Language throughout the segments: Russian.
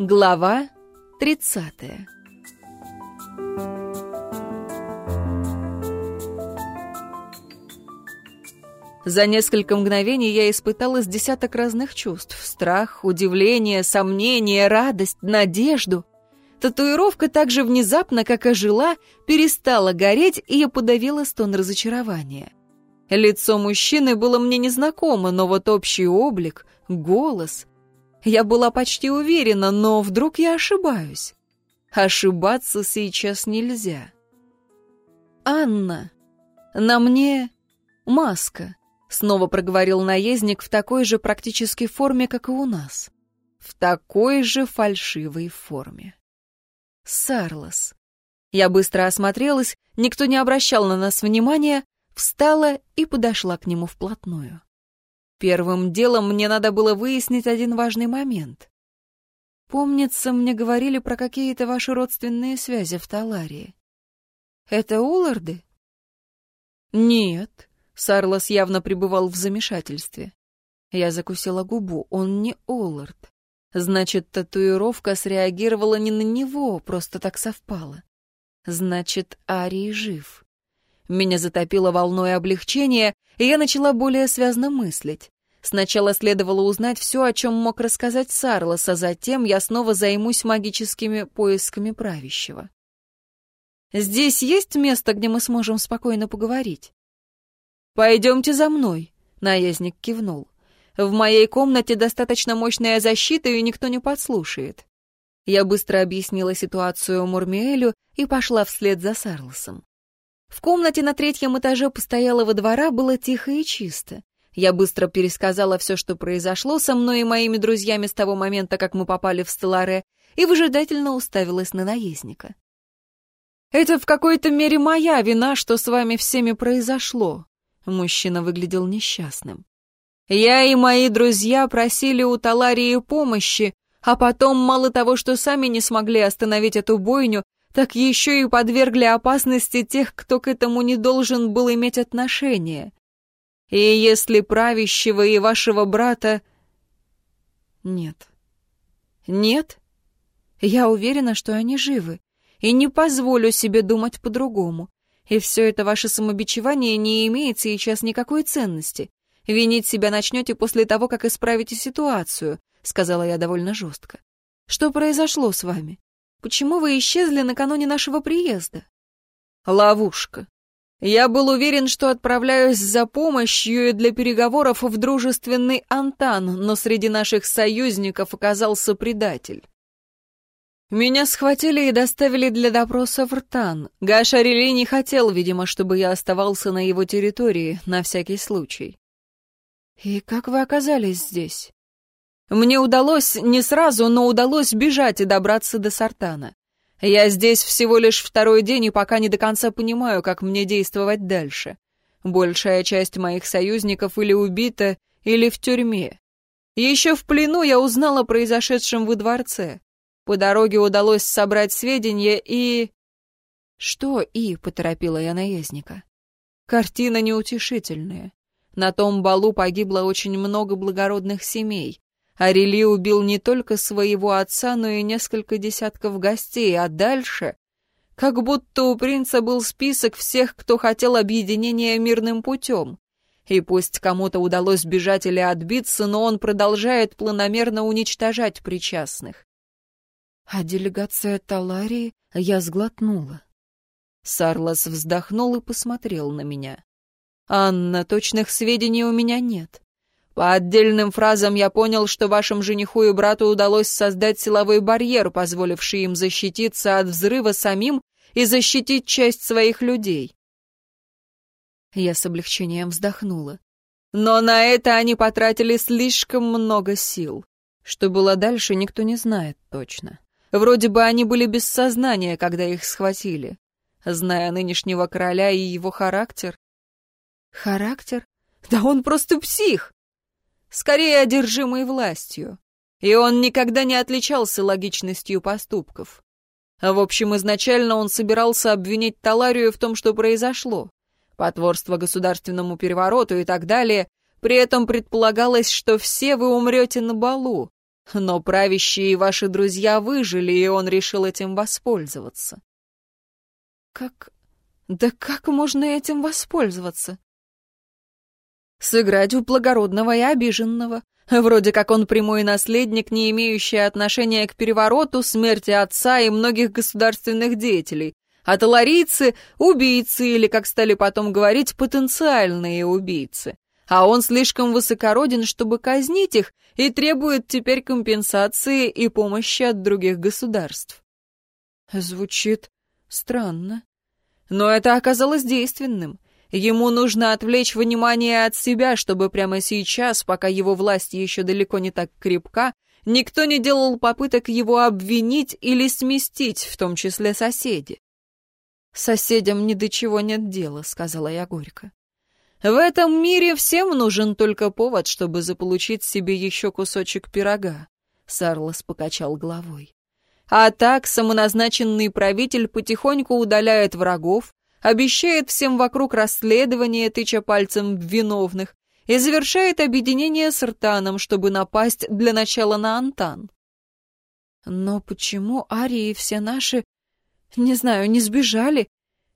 Глава 30 За несколько мгновений я испытала с десяток разных чувств. Страх, удивление, сомнение, радость, надежду. Татуировка так же внезапно, как ожила, перестала гореть, и я подавила стон разочарования. Лицо мужчины было мне незнакомо, но вот общий облик, голос... Я была почти уверена, но вдруг я ошибаюсь. Ошибаться сейчас нельзя. «Анна, на мне маска», — снова проговорил наездник в такой же практически форме, как и у нас. В такой же фальшивой форме. Сарлос. Я быстро осмотрелась, никто не обращал на нас внимания, встала и подошла к нему вплотную. Первым делом мне надо было выяснить один важный момент. Помнится, мне говорили про какие-то ваши родственные связи в Таларии. Это Уларды? Нет. Сарлос явно пребывал в замешательстве. Я закусила губу. Он не Оллард. Значит, татуировка среагировала не на него, просто так совпало. Значит, Арий жив. Меня затопило волной облегчения, и я начала более связно мыслить. Сначала следовало узнать все, о чем мог рассказать Сарлос, а затем я снова займусь магическими поисками правящего. «Здесь есть место, где мы сможем спокойно поговорить?» «Пойдемте за мной», — наездник кивнул. «В моей комнате достаточно мощная защита, и никто не подслушает». Я быстро объяснила ситуацию Мурмиэлю и пошла вслед за Сарлосом. В комнате на третьем этаже постоялого двора было тихо и чисто. Я быстро пересказала все, что произошло со мной и моими друзьями с того момента, как мы попали в Стелларе, и выжидательно уставилась на наездника. «Это в какой-то мере моя вина, что с вами всеми произошло», — мужчина выглядел несчастным. «Я и мои друзья просили у Таларии помощи, а потом мало того, что сами не смогли остановить эту бойню, так еще и подвергли опасности тех, кто к этому не должен был иметь отношение. И если правящего и вашего брата... Нет. Нет? Я уверена, что они живы, и не позволю себе думать по-другому. И все это ваше самобичевание не имеет сейчас никакой ценности. Винить себя начнете после того, как исправите ситуацию, сказала я довольно жестко. Что произошло с вами? Почему вы исчезли накануне нашего приезда?» «Ловушка. Я был уверен, что отправляюсь за помощью и для переговоров в дружественный Антан, но среди наших союзников оказался предатель. Меня схватили и доставили для допроса в Ртан. Гашарели не хотел, видимо, чтобы я оставался на его территории, на всякий случай. «И как вы оказались здесь?» Мне удалось не сразу, но удалось бежать и добраться до Сартана. Я здесь всего лишь второй день и пока не до конца понимаю, как мне действовать дальше. Большая часть моих союзников или убита, или в тюрьме. Еще в плену я узнала о произошедшем во дворце. По дороге удалось собрать сведения и... «Что «и»?» — поторопила я наездника. Картина неутешительная. На том балу погибло очень много благородных семей. Арели убил не только своего отца, но и несколько десятков гостей, а дальше... Как будто у принца был список всех, кто хотел объединения мирным путем. И пусть кому-то удалось бежать или отбиться, но он продолжает планомерно уничтожать причастных. А делегация Таларии я сглотнула. Сарлос вздохнул и посмотрел на меня. «Анна, точных сведений у меня нет. По отдельным фразам я понял, что вашему жениху и брату удалось создать силовой барьер, позволивший им защититься от взрыва самим и защитить часть своих людей. Я с облегчением вздохнула. Но на это они потратили слишком много сил. Что было дальше, никто не знает точно. Вроде бы они были без сознания, когда их схватили. Зная нынешнего короля и его характер... Характер? Да он просто псих! Скорее одержимый властью. И он никогда не отличался логичностью поступков. В общем, изначально он собирался обвинить Таларию в том, что произошло. Потворство государственному перевороту и так далее. При этом предполагалось, что все вы умрете на балу. Но правящие ваши друзья выжили, и он решил этим воспользоваться. Как... Да как можно этим воспользоваться? Сыграть у благородного и обиженного. Вроде как он прямой наследник, не имеющий отношения к перевороту, смерти отца и многих государственных деятелей. А таларийцы — убийцы, или, как стали потом говорить, потенциальные убийцы. А он слишком высокороден, чтобы казнить их, и требует теперь компенсации и помощи от других государств. Звучит странно. Но это оказалось действенным. Ему нужно отвлечь внимание от себя, чтобы прямо сейчас, пока его власть еще далеко не так крепка, никто не делал попыток его обвинить или сместить, в том числе соседи. «Соседям ни до чего нет дела», — сказала я горько. «В этом мире всем нужен только повод, чтобы заполучить себе еще кусочек пирога», — Сарлос покачал головой. «А так самоназначенный правитель потихоньку удаляет врагов, обещает всем вокруг расследование, тыча пальцем в виновных, и завершает объединение с Ртаном, чтобы напасть для начала на Антан. Но почему Арии все наши, не знаю, не сбежали?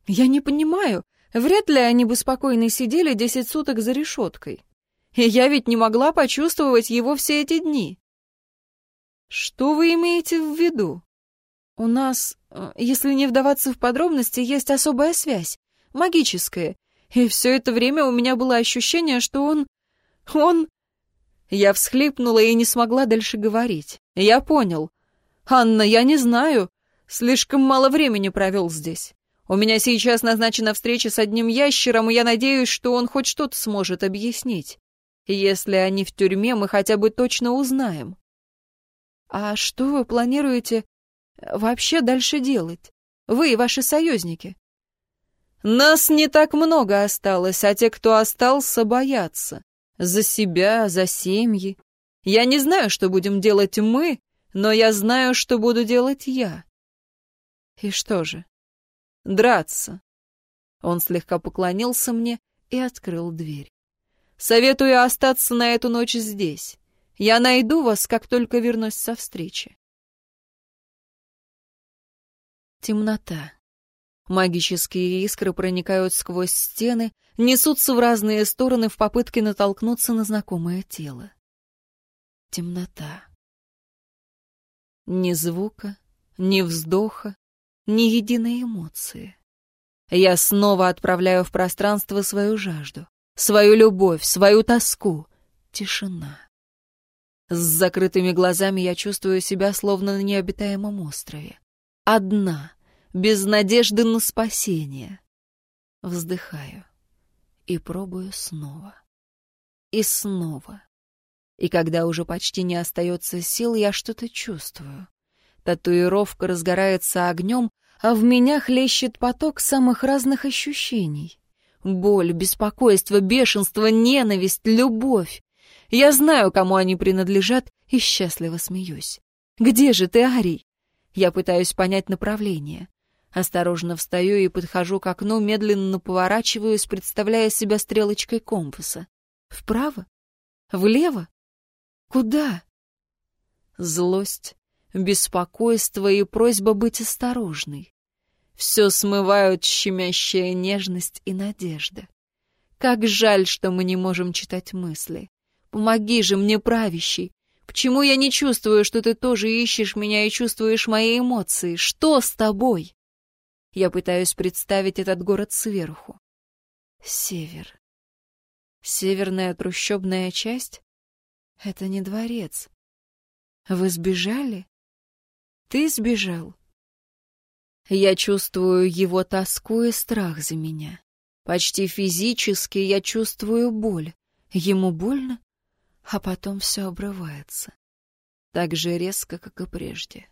Я не понимаю. Вряд ли они бы спокойно сидели десять суток за решеткой. И я ведь не могла почувствовать его все эти дни. Что вы имеете в виду? У нас если не вдаваться в подробности, есть особая связь, магическая. И все это время у меня было ощущение, что он... он... Я всхлипнула и не смогла дальше говорить. Я понял. «Анна, я не знаю. Слишком мало времени провел здесь. У меня сейчас назначена встреча с одним ящером, и я надеюсь, что он хоть что-то сможет объяснить. Если они в тюрьме, мы хотя бы точно узнаем». «А что вы планируете вообще дальше делать? Вы и ваши союзники. Нас не так много осталось, а те, кто остался, боятся. За себя, за семьи. Я не знаю, что будем делать мы, но я знаю, что буду делать я. И что же? Драться. Он слегка поклонился мне и открыл дверь. Советую остаться на эту ночь здесь. Я найду вас, как только вернусь со встречи. Темнота. Магические искры проникают сквозь стены, несутся в разные стороны в попытке натолкнуться на знакомое тело. Темнота. Ни звука, ни вздоха, ни единой эмоции. Я снова отправляю в пространство свою жажду, свою любовь, свою тоску. Тишина. С закрытыми глазами я чувствую себя словно на необитаемом острове. Одна, без надежды на спасение. Вздыхаю и пробую снова. И снова. И когда уже почти не остается сил, я что-то чувствую. Татуировка разгорается огнем, а в меня хлещет поток самых разных ощущений. Боль, беспокойство, бешенство, ненависть, любовь. Я знаю, кому они принадлежат, и счастливо смеюсь. «Где же ты, Арий? Я пытаюсь понять направление. Осторожно встаю и подхожу к окну, медленно поворачиваюсь, представляя себя стрелочкой компаса. Вправо? Влево? Куда? Злость, беспокойство и просьба быть осторожной. Все смывают щемящая нежность и надежда. Как жаль, что мы не можем читать мысли. Помоги же мне, правящий, Почему я не чувствую, что ты тоже ищешь меня и чувствуешь мои эмоции? Что с тобой? Я пытаюсь представить этот город сверху. Север. Северная трущобная часть? Это не дворец. Вы сбежали? Ты сбежал? Я чувствую его тоску и страх за меня. Почти физически я чувствую боль. Ему больно? А потом все обрывается. Так же резко, как и прежде.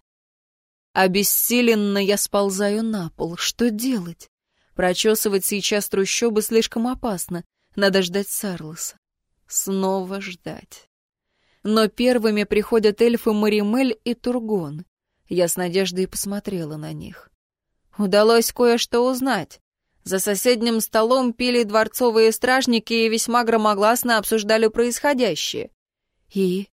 Обессиленно я сползаю на пол. Что делать? Прочесывать сейчас трущобы слишком опасно. Надо ждать Сарлоса. Снова ждать. Но первыми приходят эльфы Маримель и Тургон. Я с надеждой посмотрела на них. Удалось кое-что узнать. За соседним столом пили дворцовые стражники и весьма громогласно обсуждали происходящее. И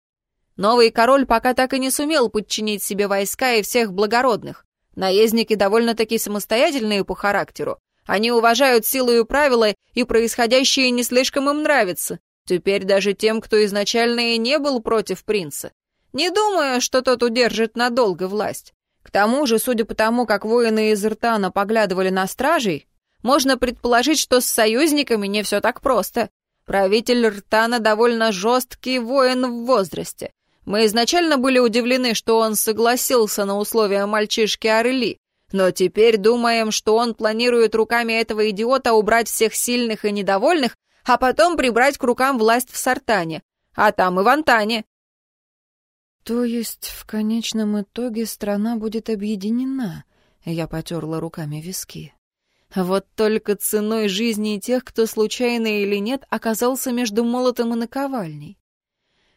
Новый король пока так и не сумел подчинить себе войска и всех благородных. Наездники довольно-таки самостоятельные по характеру. Они уважают силу и правила, и происходящее не слишком им нравится. Теперь даже тем, кто изначально и не был против принца. Не думаю, что тот удержит надолго власть. К тому же, судя по тому, как воины из Иртана поглядывали на стражей, можно предположить, что с союзниками не все так просто. Правитель Ртана довольно жесткий воин в возрасте. Мы изначально были удивлены, что он согласился на условия мальчишки Орли, но теперь думаем, что он планирует руками этого идиота убрать всех сильных и недовольных, а потом прибрать к рукам власть в Сартане, а там и в Антане. То есть в конечном итоге страна будет объединена? Я потерла руками виски. Вот только ценой жизни тех, кто случайно или нет оказался между молотом и наковальней.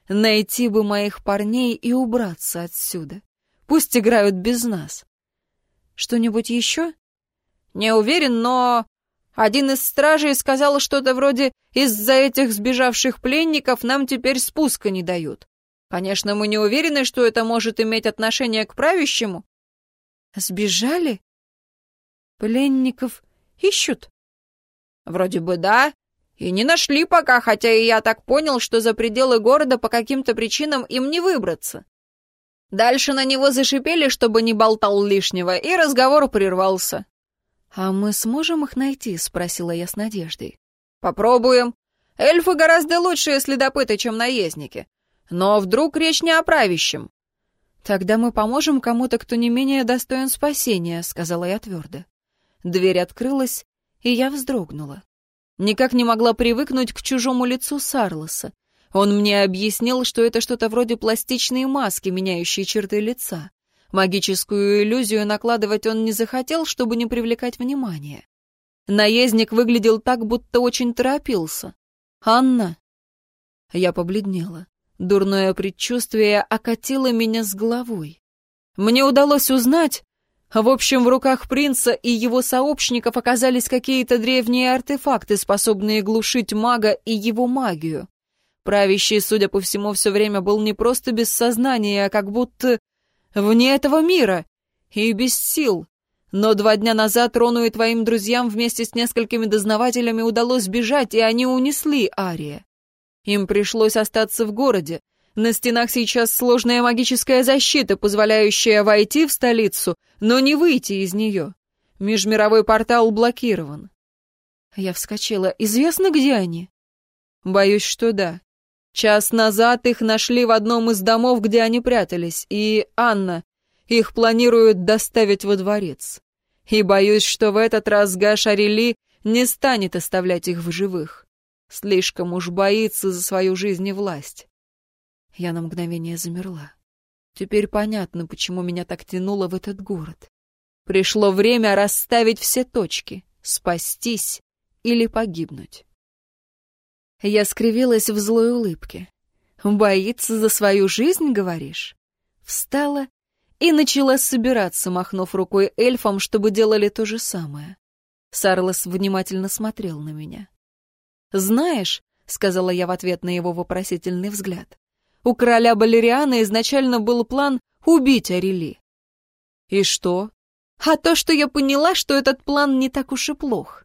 Найти бы моих парней и убраться отсюда. Пусть играют без нас. Что-нибудь еще? Не уверен, но... Один из стражей сказал что-то вроде «Из-за этих сбежавших пленников нам теперь спуска не дают». Конечно, мы не уверены, что это может иметь отношение к правящему. Сбежали? Пленников ищут? Вроде бы да, и не нашли пока, хотя и я так понял, что за пределы города по каким-то причинам им не выбраться. Дальше на него зашипели, чтобы не болтал лишнего, и разговор прервался. «А мы сможем их найти?» — спросила я с надеждой. «Попробуем. Эльфы гораздо лучшие следопыты, чем наездники. Но вдруг речь не о правящем?» «Тогда мы поможем кому-то, кто не менее достоин спасения», — сказала я твердо. Дверь открылась, и я вздрогнула. Никак не могла привыкнуть к чужому лицу Сарлоса. Он мне объяснил, что это что-то вроде пластичной маски, меняющей черты лица. Магическую иллюзию накладывать он не захотел, чтобы не привлекать внимания. Наездник выглядел так, будто очень торопился. «Анна!» Я побледнела. Дурное предчувствие окатило меня с головой. Мне удалось узнать, в общем, в руках принца и его сообщников оказались какие-то древние артефакты, способные глушить мага и его магию. Правящий, судя по всему, все время был не просто без сознания, а как будто вне этого мира и без сил. Но два дня назад Рону и твоим друзьям вместе с несколькими дознавателями удалось бежать, и они унесли Ария. Им пришлось остаться в городе, на стенах сейчас сложная магическая защита, позволяющая войти в столицу, но не выйти из нее. Межмировой портал блокирован. Я вскочила. Известно, где они? Боюсь, что да. Час назад их нашли в одном из домов, где они прятались, и, Анна, их планируют доставить во дворец. И боюсь, что в этот раз Гашарели не станет оставлять их в живых. Слишком уж боится за свою жизнь и власть. Я на мгновение замерла. Теперь понятно, почему меня так тянуло в этот город. Пришло время расставить все точки, спастись или погибнуть. Я скривилась в злой улыбке. «Боится за свою жизнь, говоришь?» Встала и начала собираться, махнув рукой эльфам, чтобы делали то же самое. Сарлос внимательно смотрел на меня. «Знаешь», — сказала я в ответ на его вопросительный взгляд, у короля Балериана изначально был план убить Арели. И что? А то, что я поняла, что этот план не так уж и плох.